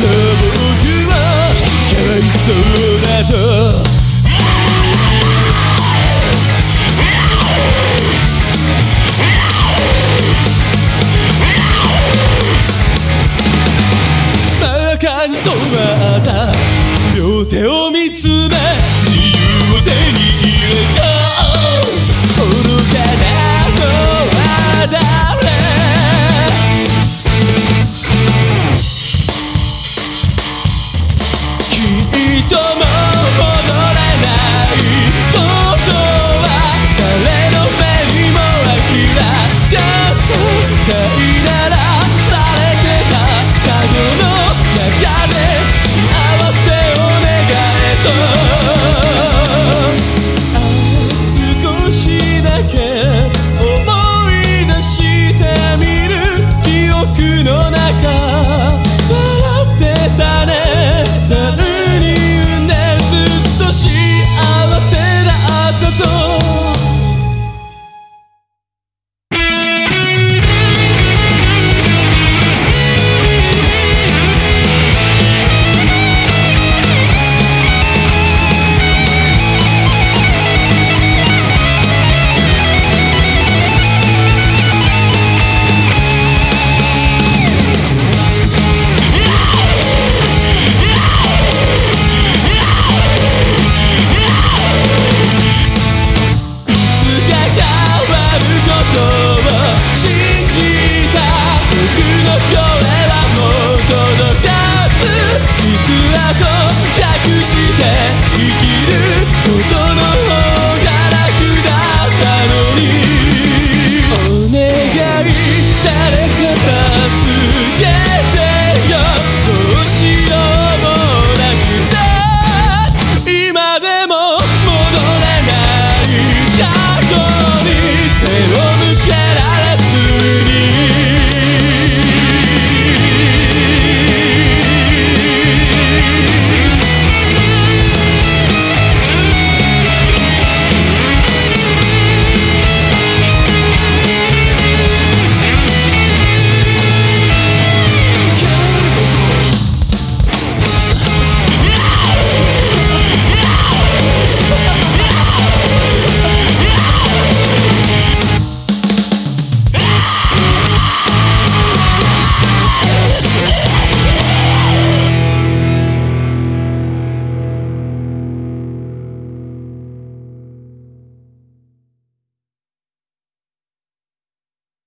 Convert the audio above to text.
僕はかわいそうだとに染まった両手を見つめ界で